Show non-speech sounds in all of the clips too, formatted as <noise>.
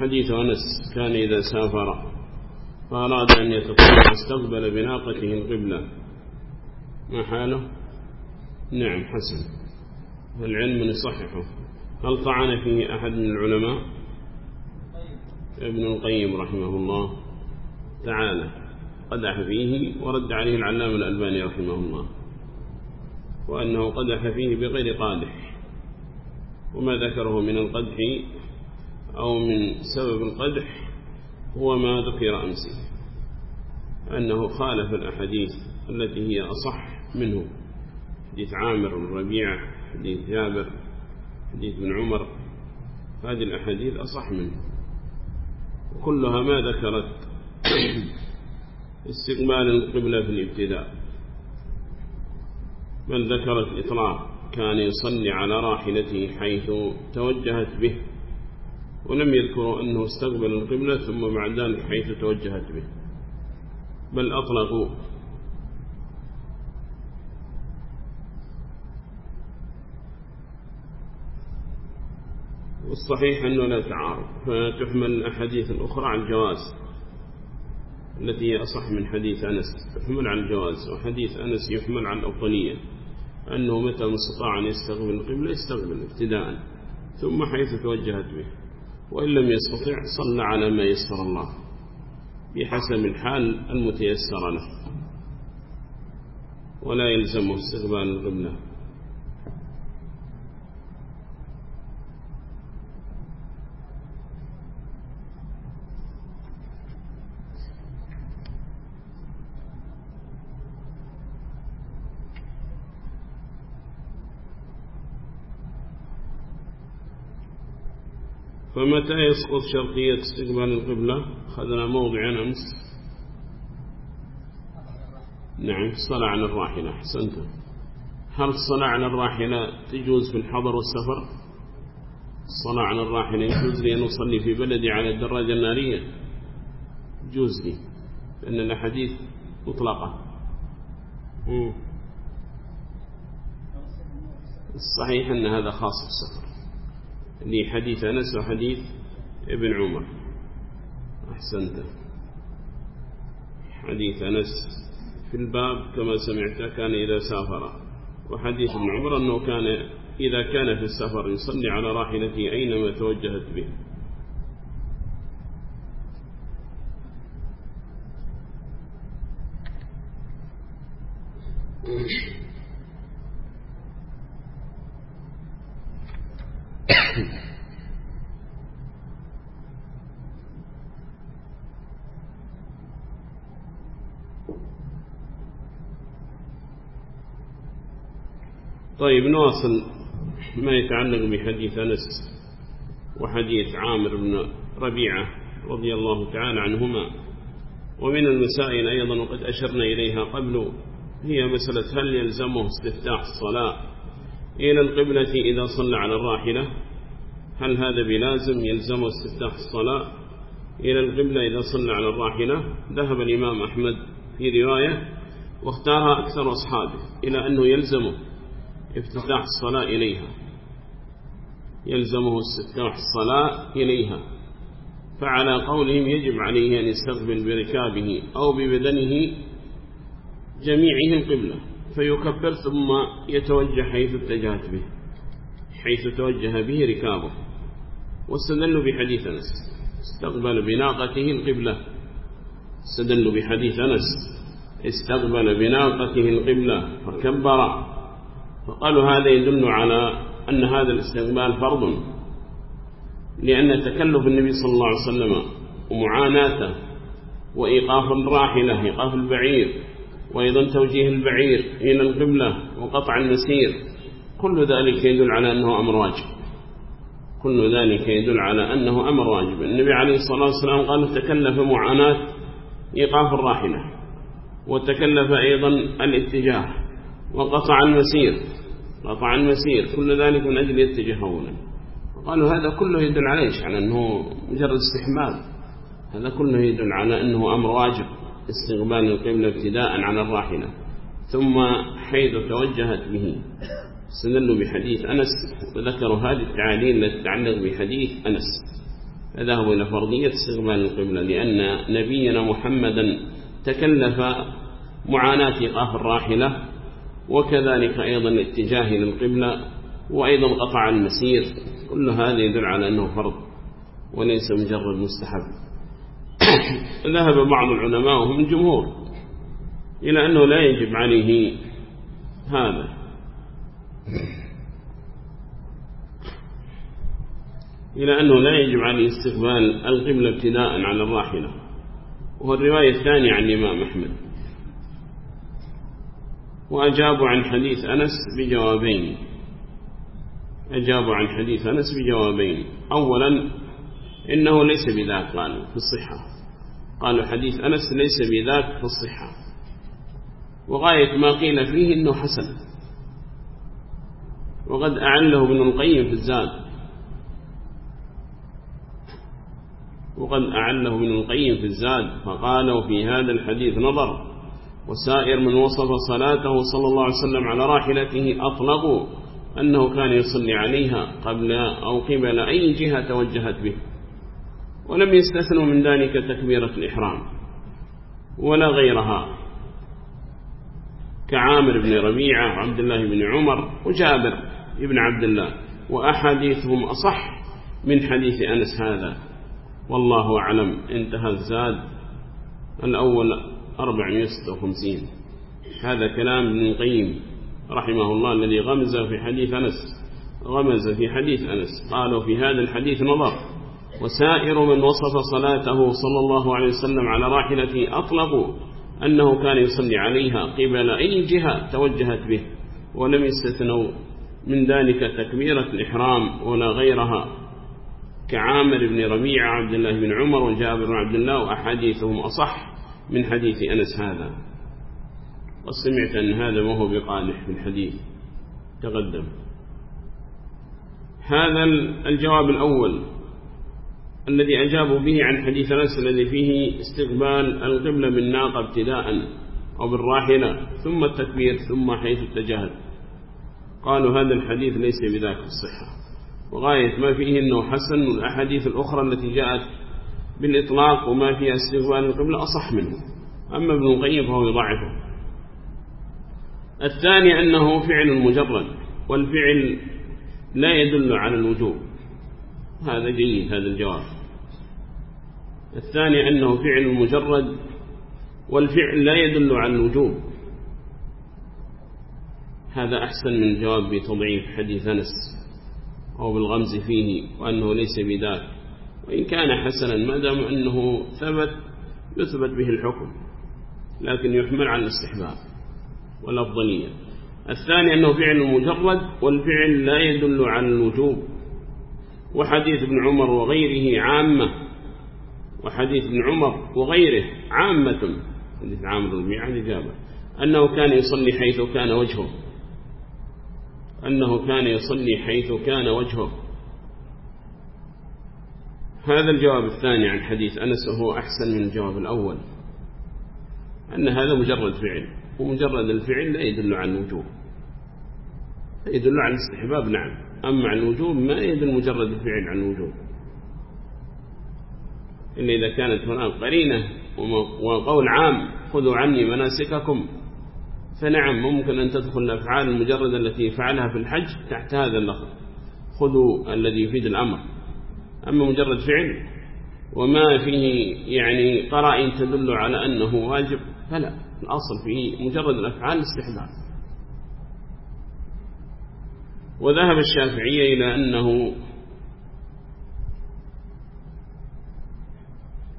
حديث أنس كان إذا سافر فأراد أن يتطلع استقبل بناقته القبلة ما حاله؟ نعم حسن. العلم يصححه هل طعن فيه أحد من العلماء؟ ابن القيم رحمه الله تعالى. قدح فيه ورد عليه العلام الألباني رحمه الله. وأنه قدح فيه بغير قادح. وما ذكره من القدح أو من سبب القدح هو ما ذكر أمس أنه خالف الأحاديث التي هي أصح منه. حديث عامر الربيع حديث جابر حديث ابن عمر هذه الأحاديث أصح منه. وكلها ما ذكرت <coughs> استقبال القبلة في الابتداء بل ذكرت الإطلاق كان يصلي على راحلته حيث توجهت به. ولم يذكروا أنه استقبل القبلة ثم بعد ذلك حيث توجهت به. بل أطلقوا. والصحيح أنه لا تعارض. فتحمل الأحاديث الأخرى على الجواز. التي هي أصح من حديث أنس. تحمل على الجواز. وحديث أنس يحمل على الأفضلية أنه متى ما استطاع أن يستقبل القبلة يستقبل ابتداء. ثم حيث توجهت به. وإن لم يستطع صلى على ما يسر الله بحسب الحال المتيسر له. ولا يلزمه استقبال القبلة فمتى يسقط شرطية استقبال القبلة؟ أخذنا موضعا أمس نعم الصلاة على الراحلة حسنت هل الصلاة على الراحلة تجوز في الحضر والسفر؟ الصلاة على الراحلة يجوز لي أن أصلي في بلدي على الدراجة النارية؟ يجوز لي لأن الأحاديث مطلقة. الصحيح أن هذا خاص بالسفر. لحديث أنس وحديث ابن عمر. أحسنت. حديث أنس في الباب كما سمعت كان إذا سافر. وحديث ابن عمر أنه كان إذا كان في السفر يصلي على راحلته أينما توجهت به. طيب نواصل ما يتعلق بحديث أنس وحديث عامر بن ربيعة رضي الله تعالى عنهما. ومن المسائل أيضا وقد أشرنا إليها قبل هي مسألة هل يلزمه استفتاح الصلاة إلى القبلة إذا صلى على الراحلة؟ هل هذا بلازم يلزمه استفتاح الصلاة إلى القبلة إذا صلى على الراحلة؟ ذهب الإمام أحمد في رواية واختارها أكثر أصحابه إلى أنه يلزمه. افتتاح الصلاة إليها. يلزمه استفتاح الصلاة إليها. فعلى قولهم يجب عليه أن يستقبل بركابه أو ببدنه جميعه القبلة فيكبر ثم يتوجه حيث اتجهت به حيث توجه به ركابه. واستدلوا بحديث أنس. استقبل بناقته القبلة. استدلوا بحديث أنس. استقبل بناقته القبلة فكبر. فقالوا هذا يدل على أن هذا الاستقبال فرض لأن تكلف النبي صلى الله عليه وسلم ومعاناته وإيقاف الراحلة إيقاف البعير وأيضا توجيه البعير إلى القبلة وقطع المسير كل ذلك يدل على أنه أمر واجب. كل ذلك يدل على أنه أمر واجب. النبي عليه الصلاة والسلام قال تكلف معاناة إيقاف الراحلة وتكلف أيضا الاتجاه. وقطع المسير قطع المسير كل ذلك من أجل يتجه أولا قالوا هذا كله يدل عليه على أنه مجرد استحمال. هذا كله يدل على أنه أمر واجب استقبال القبلة ابتداء على الراحلة. ثم حيث توجهت به استدلوا بحديث أنس وذكروا هذه التعاليل التي تتعلق بحديث أنس. فذهبوا إلى فرضية استقبال القبلة لأن نبينا محمدا تكلف معاناة إيقاف الراحلة وكذلك أيضا الاتجاه للقبلة وأيضا قطع المسير. كل هذا يدل على أنه فرض وليس مجرد مستحب. <coughs> ذهب بعض العلماء وهم الجمهور إلى أنه لا يجب عليه هذا. إلى أنه لا يجب عليه استقبال القبلة ابتداء على الراحلة. وهو الرواية الثانية عن الإمام أحمد. وأجابوا عن حديث أنس بجوابين. أجابوا عن حديث أنس بجوابين. أولا إنه ليس بذاك قالوا في الصحة. قالوا حديث أنس ليس بذاك في الصحة. وغاية ما قيل فيه إنه حسن. وقد أعله ابن القيم في الزاد. وقد أعله ابن القيم في الزاد فقالوا في هذا الحديث نظر. وسائر من وصف صلاته صلى الله عليه وسلم على راحلته أطلقوا أنه كان يصلي عليها قبل أو قبل أي جهة توجهت به ولم يستثنوا من ذلك تكبيرة الإحرام ولا غيرها. كعامر بن ربيعة وعبد الله بن عمر وجابر بن عبد الله وأحاديثهم أصح من حديث أنس هذا. والله أعلم انتهى الزاد. الأول 456 هذا كلام ابن القيم رحمه الله الذي غمز في حديث أنس غمز في حديث أنس. قالوا في هذا الحديث نظر. وسائر من وصف صلاته صلى الله عليه وسلم على راحلته أطلقوا أنه كان يصلي عليها قبل أي جهة توجهت به ولم يستثنوا من ذلك تكبيرة الإحرام ولا غيرها. كعامر بن ربيع عبد الله بن عمر وجابر بن عبد الله وأحاديثهم أصح. من حديث أنس هذا وسمعت أن هذا ما هو بقادح في الحديث تقدم. هذا الجواب الأول الذي أجابوا به عن حديث أنس الذي فيه استقبال القبلة بالناقة ابتداء أو بالراحلة ثم التكبير ثم حيث اتجهت. قالوا هذا الحديث ليس بذاك الصحة. وغاية ما فيه أنه حسن الأحاديث الأخرى التي جاءت بالإطلاق وما فيها استقبال القبلة أصح منه. أما ابن القيم فهو يضعفه. الثاني أنه فعل مجرد والفعل لا يدل على الوجوب. هذا جيد هذا الجواب. الثاني أنه فعل مجرد والفعل لا يدل على الوجوب. هذا أحسن من الجواب بتضعيف حديث أنس أو بالغمز فيه وأنه ليس بذاك. وإن كان حسنا ما دام أنه ثبت يثبت به الحكم لكن يحمل على الاستحباب والأفضلية الثاني أنه فعل مجرد والفعل لا يدل على الوجوب. وحديث ابن عمر وغيره عامة. وحديث ابن عمر وغيره عامة. حديث عامر الميعاد إجابة أنه كان يصلي حيث كان وجهه. أنه كان يصلي حيث كان وجهه. هذا الجواب الثاني عن حديث أنس وهو أحسن من الجواب الأول. أن هذا مجرد فعل ومجرد الفعل لا يدل على الوجوب. يدل على الاستحباب نعم. أما عن الوجوب ما يدل مجرد الفعل عن الوجوب. إلا إذا كانت هناك قرينة وقول عام خذوا عني مناسككم. فنعم ممكن أن تدخل الأفعال المجردة التي فعلها في الحج تحت هذا اللفظ. خذوا الذي يفيد الأمر. أما مجرد فعل وما فيه يعني قرائن تدل على أنه واجب فلا الأصل فيه مجرد الأفعال استحباب وذهب الشافعية إلى أنه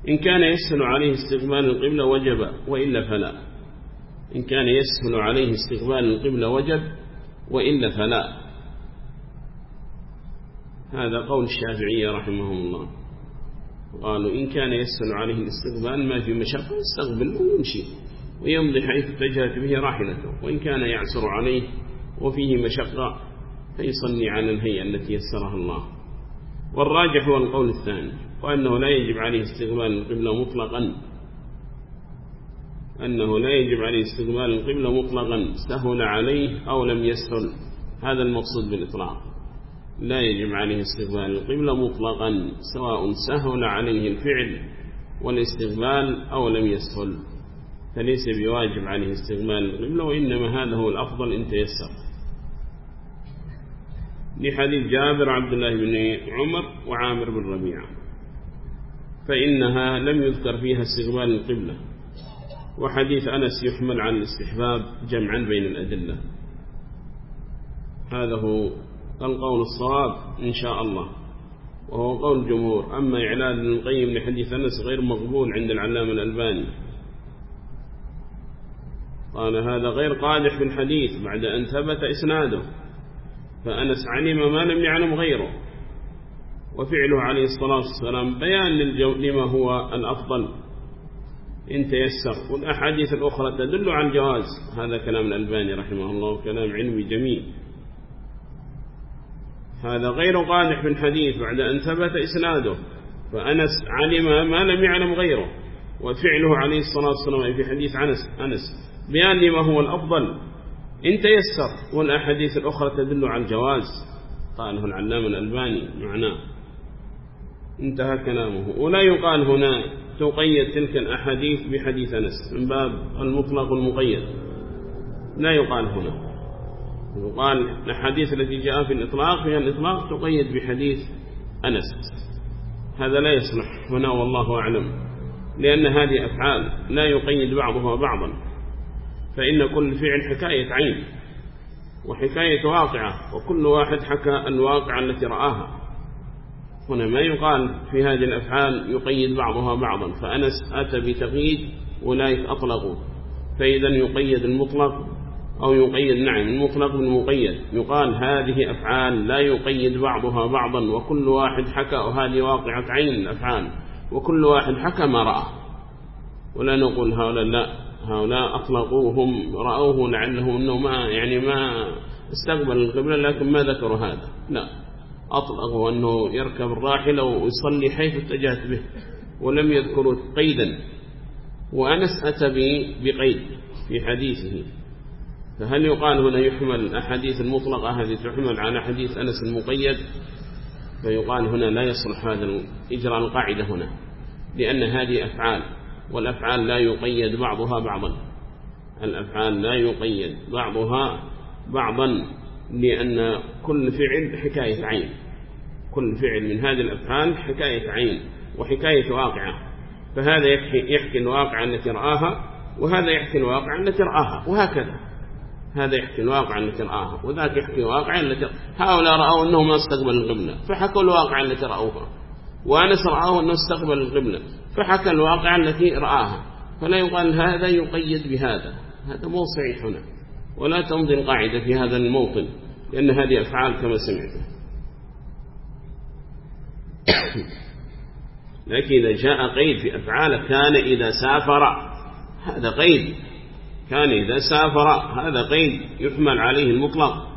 إن كان يسهل عليه استقبال القبلة وجب وإلا فلا. إن كان يسهل عليه استقبال القبلة وجب وإلا فلا. هذا قول الشافعية رحمهم الله. قالوا إن كان يسهل عليه الاستقبال ما في مشقة يستقبل ويمشي ويمضي حيث اتجهت به راحلته وإن كان يعسر عليه وفيه مشقة فيصلي على الهيئة التي يسرها الله. والراجح هو القول الثاني وأنه لا يجب عليه استقبال القبلة مطلقا. أنه لا يجب عليه استقبال القبلة مطلقا سهل عليه أو لم يسهل. هذا المقصود بالإطلاق. لا يجب عليه استقبال القبلة مطلقا سواء سهل عليه الفعل والاستقبال أو لم يسهل. فليس بواجب عليه استقبال القبلة وإنما هذا هو الأفضل إن تيسر. لحديث جابر عبد الله بن عمر وعامر بن ربيعة. فإنها لم يذكر فيها استقبال القبلة. وحديث أنس يحمل عن الاستحباب جمعا بين الأدلة. هذا هو القول الصواب إن شاء الله وهو قول الجمهور. أما إعلان ابن القيم لحديث أنس غير مقبول عند العلامة الألباني. قال هذا غير قادح بالحديث بعد أن ثبت إسناده. فأنس علم ما لم يعلم غيره. وفعله عليه الصلاة والسلام بيان لما هو الأفضل. إن تيسر. والأحاديث الأخرى تدل على الجواز. هذا كلام الألباني رحمه الله كلام علمي جميل. هذا غير قادح بالحديث بعد أن ثبت إسناده. فأنس علم ما لم يعلم غيره وفعله عليه الصلاة والسلام في حديث أنس. أنس بيان لما هو الأفضل؟ إن تيسر. والأحاديث الأخرى تدل على الجواز. قاله العلام الألباني معناه. انتهى كلامه. ولا يقال هنا تقيد تلك الأحاديث بحديث أنس. من باب المطلق المقيد لا يقال هنا. يقال الحديث التي جاء في الإطلاق فيها الإطلاق تقيد بحديث أنس. هذا لا يصلح هنا والله أعلم لأن هذه أفعال لا يقيد بعضها بعضا. فإن كل فعل حكاية عين وحكاية واقعة وكل واحد حكى الواقع التي رآها. هنا ما يقال في هذه الأفعال يقيد بعضها بعضا فأنس أتى بتقييد أولئك أطلقوا فإذا يقيد المطلق أو يقيد نعم المطلق بالمقيد. يقال هذه أفعال لا يقيد بعضها بعضا وكل واحد حكى وهذه واقعة عين الأفعال وكل واحد حكى ما رأى. ولا نقول هؤلاء لا هؤلاء أطلقوهم رأوه لعلهم أنه ما يعني ما استقبل القبلة لكن ما ذكروا هذا. لا أطلقوا أنه يركب الراحلة ويصلي حيث اتجهت به ولم يذكروا قيدا. وأنس أتى بقيد في حديثه. فهل يقال هنا يحمل الأحاديث المطلقة هذه تحمل على حديث أنس المقيد. فيقال هنا لا يصلح هذا إجراء القاعدة هنا لأن هذه أفعال والأفعال لا يقيد بعضها بعضا. الأفعال لا يقيد بعضها بعضا لأن كل فعل حكاية عين. كل فعل من هذه الأفعال حكاية عين وحكاية واقعة. فهذا يحكي, يحكي الواقع التي رآها وهذا يحكي الواقع التي رآها وهكذا. هذا يحكي الواقع التي رآها وذاك يحكي الواقع التي هؤلاء رأوا أنه ما استقبل القبلة فحكوا الواقع التي رأوها وأنس رأوا أنه استقبل القبلة فحكى الواقع التي رآها فلا يقال هذا يقيد بهذا هذا مو صحيح هنا ولا تمضي القاعدة في هذا الموطن لأن هذه أفعال كما سمعت. <coughs> لكن إذا جاء قيد في أفعال كان إذا سافر هذا قيد. كان إذا سافر هذا قيد يحمل عليه المطلق.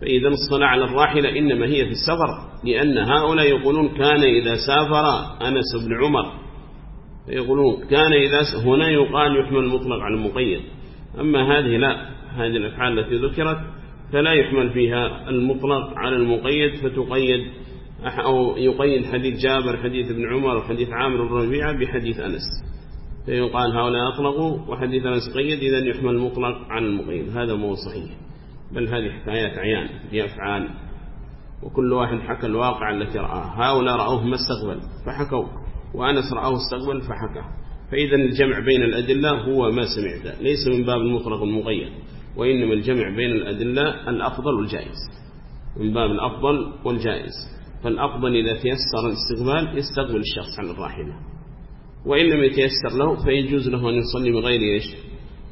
فإذا الصلاة على الراحلة إنما هي في السفر لأن هؤلاء يقولون كان إذا سافر أنس بن عمر. يقولون كان إذا هنا يقال يحمل المطلق على المقيد. أما هذه لا هذه الأفعال التي ذكرت فلا يحمل فيها المطلق على المقيد فتقيد أو يقيد حديث جابر حديث ابن عمر وحديث عامر الربيعة بحديث أنس. فيقال هؤلاء أطلقوا وحديث أنس قيد إذا يحمل المطلق على المقيد. هذا مو صحيح. بل هذه حكايات عيان بأفعال وكل واحد حكى الواقع التي رآه. هؤلاء رأوه ما استقبل فحكوا. وأنس رأوه استقبل فحكى. فإذا الجمع بين الأدلة هو ما سمعت. ليس من باب المطلق المقيد. وإنما الجمع بين الأدلة الأفضل والجائز. من باب الأفضل والجائز. فالأفضل إذا تيسر الاستقبال يستقبل الشخص على الراحلة. وإن لم يتيسر له فيجوز له أن يصلي من غير إيش؟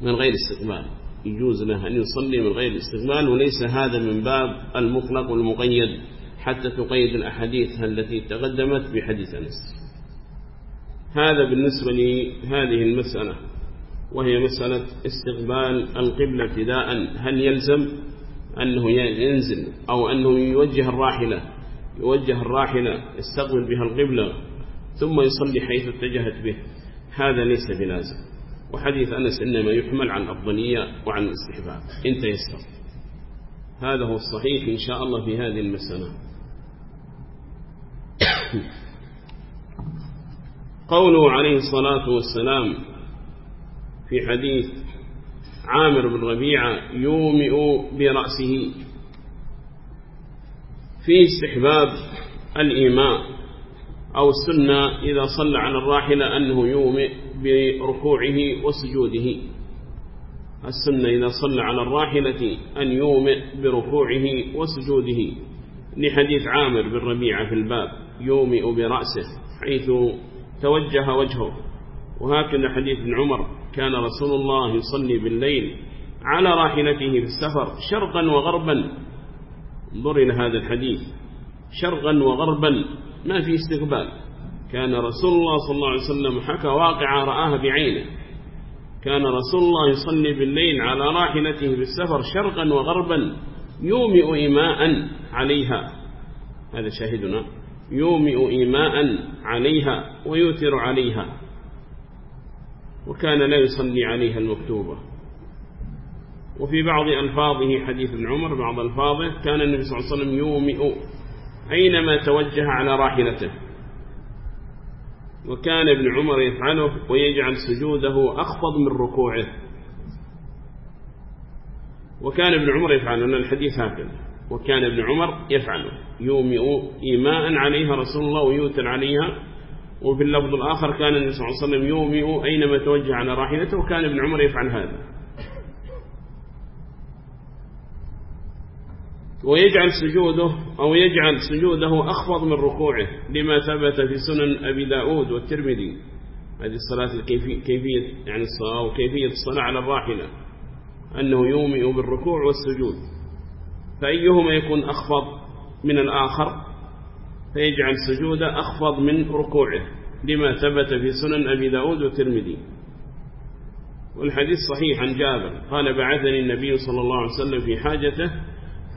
من غير استقبال. يجوز له أن يصلي من غير استقبال وليس هذا من باب المطلق والمقيد حتى تقيد الأحاديث التي تقدمت بحديث أنس. هذا بالنسبة لهذه المسألة وهي مسألة استقبال القبلة ابتداء. هل يلزم أنه ينزل أو أنه يوجه الراحلة؟ يوجه الراحلة يستقبل بها القبلة ثم يصلي حيث اتجهت به. هذا ليس بلازم. وحديث أنس إنما يحمل عن الأفضلية وعن الاستحباب انت يسر هذا هو الصحيح إن شاء الله في هذه المسألة. <coughs> قوله عليه الصلاة والسلام في حديث عامر بن ربيعة يومئ برأسه. في استحباب الإيماء. أو السنة إذا صلى على الراحلة أنه يومئ بركوعه وسجوده. السنة إذا صلى على الراحلة أن يومئ بركوعه وسجوده. لحديث عامر بن ربيعة في الباب يومئ برأسه حيث توجه وجهه. وهكذا حديث ابن عمر كان رسول الله يصلي بالليل على راحلته في السفر شرقا وغربا. انظر إلى هذا الحديث شرقا وغربا. ما في استقبال. كان رسول الله صلى الله عليه وسلم حكى واقعة رآها بعينه. كان رسول الله يصلي بالليل على راحلته بالسفر شرقا وغربا يومئ إيماء عليها. هذا شاهدنا. يومئ إيماء عليها ويوتر عليها. وكان لا يصلي عليها المكتوبة. وفي بعض ألفاظه حديث عمر بعض ألفاظه كان النبي صلى الله عليه وسلم يومئ أينما توجه على راحلته. وكان ابن عمر يفعله ويجعل سجوده أخفض من ركوعه. وكان ابن عمر يفعله أن الحديث هكذا. وكان ابن عمر يفعله يومئ إيماء عليها رسول الله ويوتر عليها. وفي اللفظ الآخر كان النبي صلى الله عليه وسلم يومئ أينما توجه على راحلته. وكان ابن عمر يفعل هذا. ويجعل سجوده أو يجعل سجوده أخفض من ركوعه لما ثبت في سنن أبي داود والترمذي. هذه الصلاة كيفية يعني الصلاة وكيفية الصلاة على الراحلة. أنه يومئ بالركوع والسجود. فأيهما يكون أخفض من الآخر؟ فيجعل سجوده أخفض من ركوعه لما ثبت في سنن أبي داود والترمذي. والحديث صحيح عن جابر قال بعثني النبي صلى الله عليه وسلم في حاجته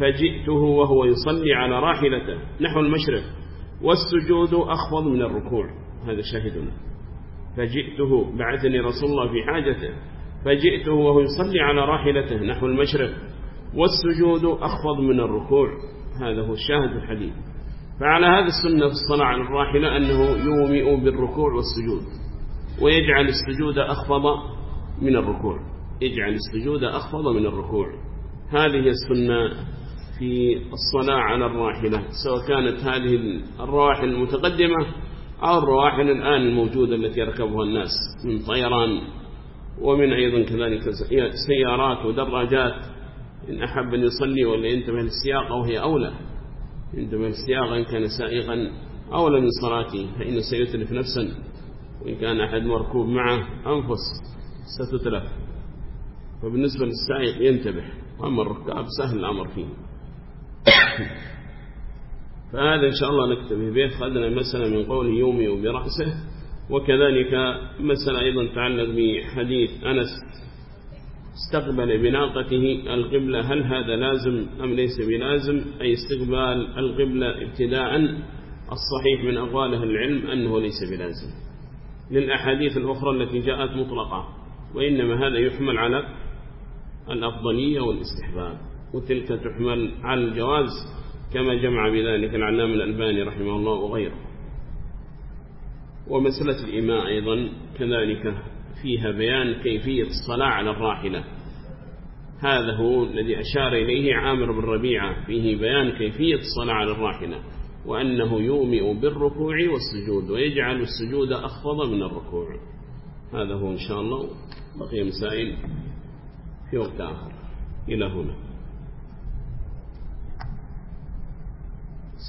فجئته وهو يصلي على راحلته. نحو المشرق. والسجود أخفض من الركوع. هذا شاهدنا. فجئته بعثني رسول الله في حاجته. فجئته وهو يصلي على راحلته. نحو المشرق. والسجود أخفض من الركوع. هذا هو الشاهد الحديث. فعلى هذا السنة في الصلاة على الراحلة أنه يومئ بالركوع والسجود. ويجعل السجود أخفض من الركوع. يجعل السجود أخفض من الركوع. هذه السنة في الصلاة على الراحلة سواء كانت هذه الرواحل المتقدمة أو الرواحل الآن الموجودة التي يركبها الناس من طيران ومن أيضا كذلك سيارات ودراجات إن أحب أن يصلي ولا ينتبه أو هي أولى ينتبه للسياق إن كان سائقا أولى من صلاته فإنه سيتلف نفسا وإن كان أحد مركوب معه أنفس ستتلف. فبالنسبة للسائق ينتبه وأما الركاب سهل الأمر فيه. فهذا إن شاء الله نكتبه به. خذنا مسألة من قوله يومي برأسه وكذلك مسألة أيضا تعلق بحديث أنس استقبل بناقته القبلة. هل هذا لازم أم ليس بلازم؟ أي استقبال القبلة ابتداء. الصحيح من أقوال أهل العلم أنه ليس بلازم. للأحاديث الأخرى التي جاءت مطلقة. وإنما هذا يحمل على الأفضلية والاستحباب. وتلك تحمل على الجواز كما جمع بذلك العلام الألباني رحمه الله وغيره. ومسألة الإماء أيضا كذلك فيها بيان كيفية الصلاة على الراحلة. هذا هو الذي أشار إليه عامر بن ربيعة فيه بيان كيفية الصلاة على الراحلة وأنه يومئ بالركوع والسجود ويجعل السجود أخفض من الركوع. هذا هو إن شاء الله بقي مسائل في وقت آخر. إلى هنا.